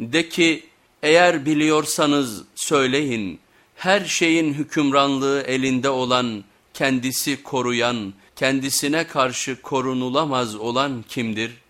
De ki eğer biliyorsanız söyleyin her şeyin hükümranlığı elinde olan, kendisi koruyan, kendisine karşı korunulamaz olan kimdir?''